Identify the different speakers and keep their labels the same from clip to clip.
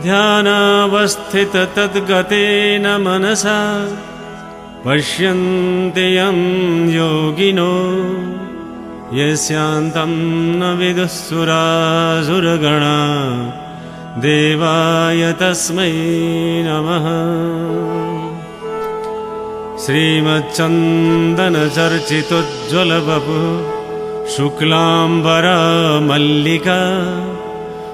Speaker 1: ध्यानावस्थिततद्गतेन मनसा पश्यन्ति यं योगिनो यस्यान्तं न विदुःसुरासुरगणा देवाय तस्मै नमः। श्रीमच्चन्दनचर्चितोज्ज्वलबपु शुक्लाम्बरा मल्लिका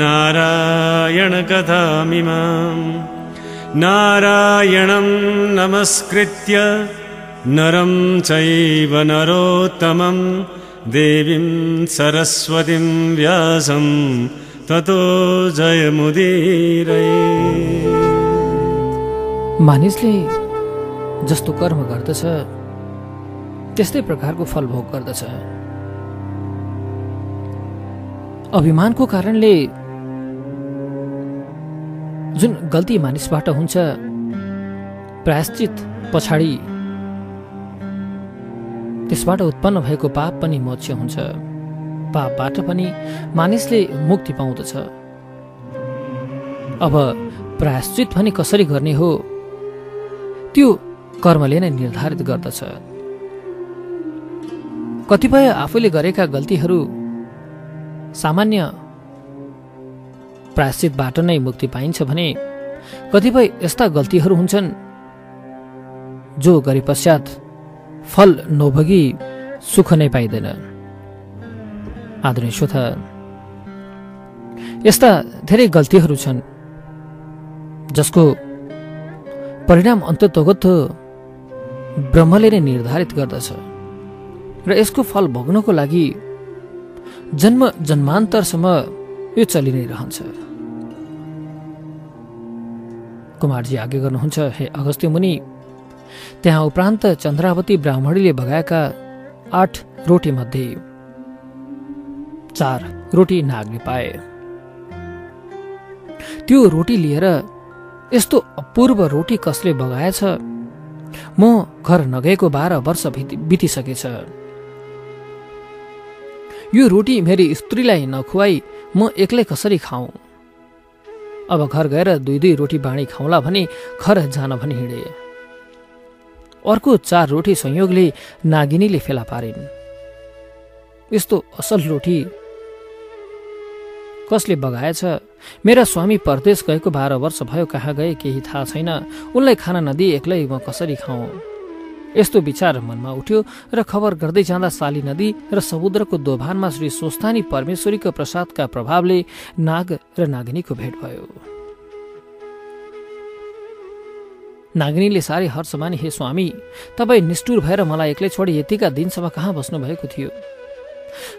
Speaker 1: नारायणकथामिमाम् नारायणं नमस्कृत्य नरं चैव नरोत्तमं देवीं सरस्वतीं व्यासं ततो जयमुदीरये
Speaker 2: मानिसले जस्तो कर्म गर्दछ त्यस्तै प्रकारको फल भोग गर्दछ। अभिमानको कारणले जुन गल्ती मानिसबाट हुन्छ प्रायश्चित पछाडि त्यसबाट उत्पन्न भएको पाप पनि मोक्ष हुन्छ। पापबाट पनि मानिसले मुक्ति पाउँदछ। अब प्रायश्चित भने कसरी गर्ने हो त्यो कर्मले नै निर्धारित गर्दछ। कतिपय आफूले गरेका गल्तीहरू सामान्य प्रायश्चितबाट नै मुक्ति पाइन्छ भने कतिपय यस्ता गल्तीहरू हुन्छन् जो गरे पश्चात फल नभोगी सुख नै पाइँदैन। आदरणीय श्रोता यस्ता धेरै गल्तीहरू छन् जसको परिणाम अन्ततोगत ब्रह्मले नै निर्धारित गर्दछ र यसको फल भोग्नको लागि जन्म जन्मान्तरसम्म यो चलि नै रहन्छ। कुमारजी आगे गर्नुहुन्छ हे अगस्त्य मुनि त्यहाँ उपरान्त चन्द्रावती ब्राह्मणीले भगाएका आठ रोटी मध्ये चार रोटी नागले पाए। त्यो रोटी लिएर यस्तो अपूर्व रोटी कसले बगाएछ? म घर नगएको बाह्र वर्ष बितिसकेछ। यो रोटी मेरी स्त्रीलाई नखुवाई म एक्लै कसरी खाऊ? अब घर गएर दुई दुई रोटी बाँडी खाउँला भने घर जान भनी हिँडे। अर्को चार रोटी संयोगले नागिनीले फेला पारिन्। यस्तो असल रोटी कसले बगाएछ? मेरा स्वामी परदेश गएको बाह्र वर्ष भयो कहाँ गए केही थाहा छैन। उनलाई खाना नदिए एक्लै म कसरी खाउँ यस्तो विचार मनमा उठ्यो र खबर गर्दै जाँदा साली नदी र समुद्रको दोभानमा श्री स्वस्थानी परमेश्वरीको प्रसादका प्रभावले नाग र नागिनीको भेट भयो। नागिनीले साह्रै हर्षमानी हे स्वामी तपाईँ निष्ठुर भएर मलाई एक्लै छोडी यतिका दिनसम्म कहाँ बस्नु भएको थियो?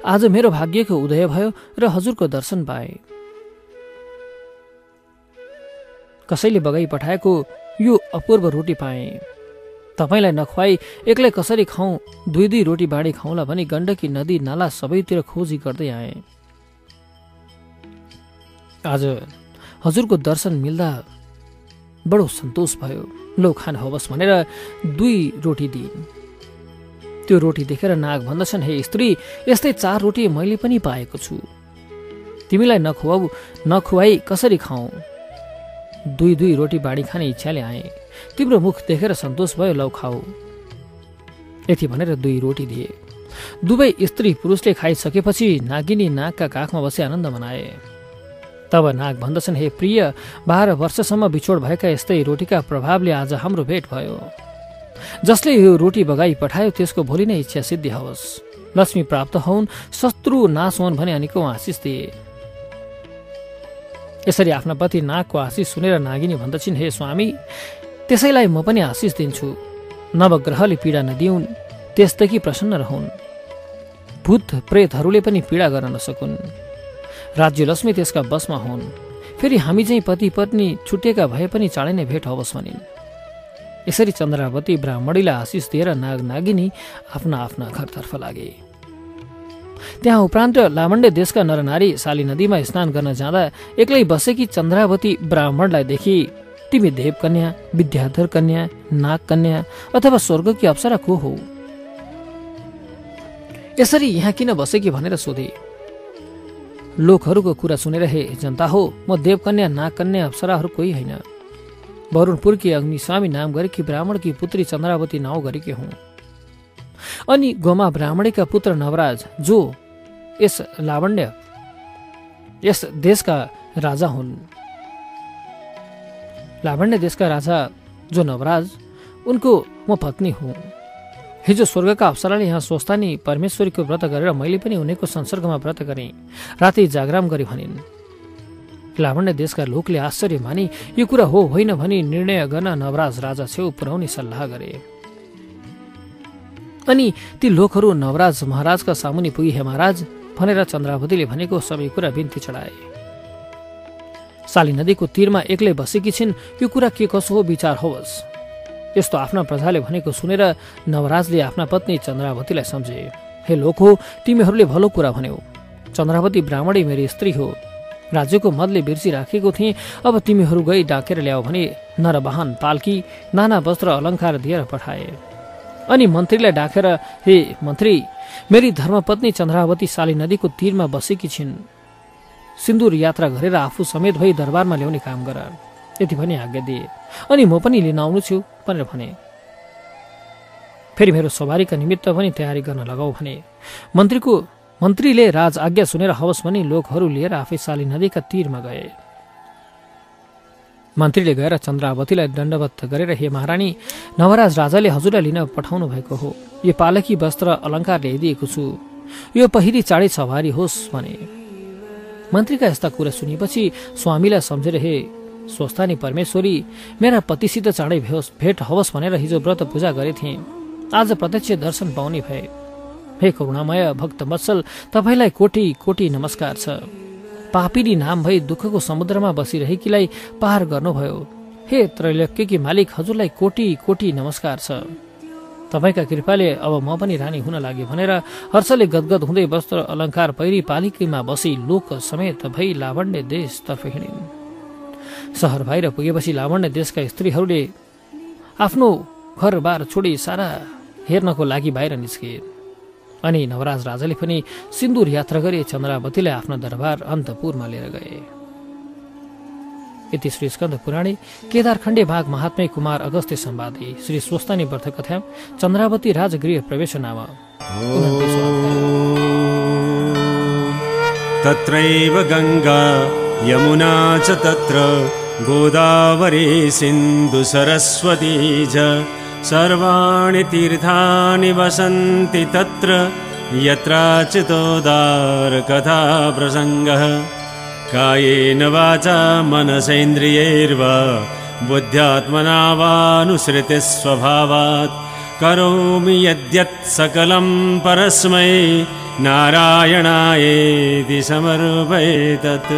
Speaker 2: आज मेरो भाग्यको उदय भयो र हजुरको दर्शन पाए। कसैले बगाई पठाएको यो अपूर्व रोटी पाए। तपाईँलाई नखुवाई एक्लै कसरी खाउँ दुई दुई रोटी बाँडी खाउँला भने गण्डकी नदी नाला सबैतिर खोजी गर्दै आए। आज हजुरको दर्शन मिल्दा बडो सन्तोष भयो। लो खान होस् भनेर दुई रोटी दिइन्। त्यो रोटी देखेर नाग भन्दछन् हे स्त्री यस्तै चार रोटी मैले पनि पाएको छु। तिमीलाई नखुवाउ नखुवाई कसरी खाऊ? दुई दुई रोटी बाँडी खाने इच्छाले आए। तिम्रो मुख देखेर सन्तोष भयो लौ खाऊ। यति भनेर दुई रोटी दिए। दुवै स्त्री पुरुषले खाइसकेपछि नागिनी नागका काखमा बसी आनन्द मनाए। तब नाग भन्दछन् हे प्रिय बाह्र वर्षसम्म बिछोड भएका यस्तै रोटीका प्रभावले आज हाम्रो भेट भयो। जसले यो रोटी बगाई पठायो त्यसको भोलि नै इच्छा सिद्धि होस्। लक्ष्मी प्राप्त हुन् शत्रु नाश हुन् भने अनिको आशिष दिए। यसरी आफ्ना पति नागको आशिष सुनेर नागिनी भन्दछिन् हे स्वामी त्यसैलाई म पनि आशिष दिन्छु। नवग्रहले पीडा नदिउन् त्यसदेखि प्रसन्न रहन्। भूत प्रेतहरूले पनि पीडा गर्न नसकुन्। राज्यलक्ष्मी त्यसका बसमा हुन्। फेरि हामी चाहिँ पति पत्नी छुटेका भए पनि चाँडै नै भेट होस् भनिन्। यसरी चन्द्रावती ब्राह्मणीलाई आशिष दिएर नाग नागिनी आफ्ना आफ्ना घरतर्फ लागे। त्यहाँ उपरान्त लामण्डे देशका नरनारी शाली नदीमा स्नान गर्न जाँदा एक्लै बसेकी चन्द्रावती ब्राह्मणलाई देखि तिमी देव कन्या विद्याधर कन्या नाग कन्या अथवा स्वर्गकी अप्सरा को हो। यसरी यहाँ किन बसेकी भनेर सोधे। लोकहरूको कुरा सुनेर हे जनता हो म देवकन्या नागकन्या अप्सराहरू कोही होइन। वरुणपुरकी अग्निस्वामी नाम गरेकी ब्राह्मणकी पुत्री चन्द्रावती नाउँ गरेकी हुँ। अनि गोमा ब्राह्मणीका पुत्र नवराज जो यस लावण्य यस देशका राजा हुन्। लावण्य देशका राजा जो नवराज उनको म पत्नी हुँ। हिजो स्वर्गका अप्सराले यहाँ स्वस्थानी परमेश्वरीको व्रत गरेर मैले पनि उनीको संसर्गमा व्रत गरेँ। राति जागराम गरी भनिन् लावण्य देशका लोकले आश्चर्य मानि यो कुरा हो होइन भनी निर्णय गर्न नवराज राजा छेउ पुर्याउने सल्लाह गरे। अनि ती लोकहरू नवराज महाराजका सामुनि पुगी हे महाराज भनेर चन्द्रावतीले भनेको सबै कुरा बिन्ती चढाए। साली नदीको तीरमा एक्लै बसेकी छिन् यो कुरा के कसो हो विचार होस्। यस्तो आफ्ना प्रजाले भनेको सुनेर नवराजले आफ्ना पत्नी चन्द्रावतीलाई सम्झे हे लोक हो तिमीहरूले भलो कुरा भन्यौ। चन्द्रावती ब्राह्मणी मेरी स्त्री हो। राज्यको मदले बिर्सिराखेको थिएँ अब तिमीहरू गई डाकेर ल्याऊ भने नरवाहन पाल्की नाना वस्त्र अलङ्कार दिएर पठाए। अनि मन्त्रीलाई डाकेर हे मन्त्री मेरी धर्मपत्नी चन्द्रावती साली नदीको तीरमा बसेकी छिन्। सिन्दुर यात्रा गरेर आफू समेत भई दरबारमा ल्याउने काम गर। यति पनि आज्ञा दिए। अनि म पनि लिन आउनु छु भनेर भने। फेरि मेरो सवारीका निमित्त पनि तयारी गर्न लगाऊ भने। मन्त्रीको मन्त्रीले राज आज्ञा सुनेर हवस् भने लोकहरू लिएर आफै साली नदीका तीरमा गए। मन्त्रीले गएर चन्द्रावतीलाई दण्डवत गरेर हे महारानी नवराज राजाले हजुरलाई लिन पठाउनु भएको हो। यो पालकी वस्त्र अलङ्कार ल्याइदिएको छु। यो पहिरी चाँडै सवारी होस् भने। मन्त्रीका यस्ता कुरा सुनेपछि स्वामीलाई सम्झेर हे स्वस्थानी परमेश्वरी मेरा पतिसित चाँडै भेट होस् भनेर हिजो व्रत पूजा गरेथे आज प्रत्यक्ष दर्शन पाउने भए। हे करुणामय भक्त वत्सल तपाईँलाई कोटी कोटी नमस्कार छ। पापिनी नाम भई दुःखको समुद्रमा बसिरहेकीलाई पार गर्नुभयो। हे त्रैलोक्यकी मालिक हजुरलाई कोटी कोटी नमस्कार छ। तपाईँका कृपाले अब म पनि रानी हुन लागे भनेर हर्षले गदगद हुँदै वस्त्र अलङ्कार पहिरी पालिकीमा बसी लोक समेत भई लावण्य देशतर्फ हिँडिन्। सहर बाहिर पुगेपछि लावण्य देशका स्त्रीहरूले आफ्नो घरबार छोडी सारा हेर्नको लागि बाहिर निस्के अनि नवराज राजाले पनि सिन्दुर यात्रा गरी चन्द्रावतीलाई आफ्नो दरबार अन्तपुरमा लिएर गए। यति श्री स्कन्द पुराणी केदारखण्डे भाग महात्मे कुमार अगस्त्य सम्वादी श्री स्वस्तानी व्रत कथा चन्द्रावती राजगृह प्रवेश नाम
Speaker 1: तत्रैव गङ्गा यमुना च तत्र गोदावरी सिन्धु सरस्वती च सर्वाणि तीर्थानि वसन्ति तत्र यत्राचितोदारकथा प्रसङ्गः। कायेन वाचा मनसेन्द्रियैर्वा बुद्ध्यात्मना वानुसृतिस्वभावात् करोमि यद्यत् सकलं परस्मै नारायणायेति समर्पयेतत्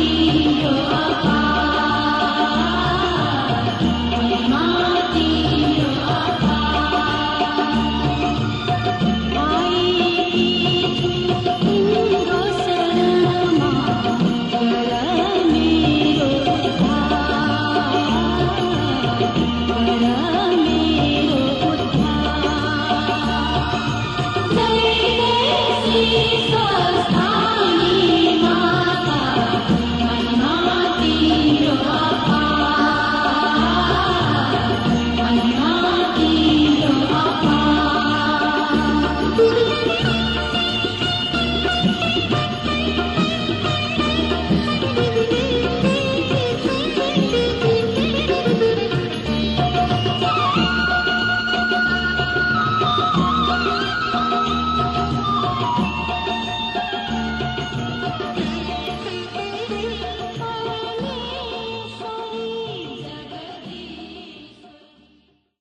Speaker 1: You.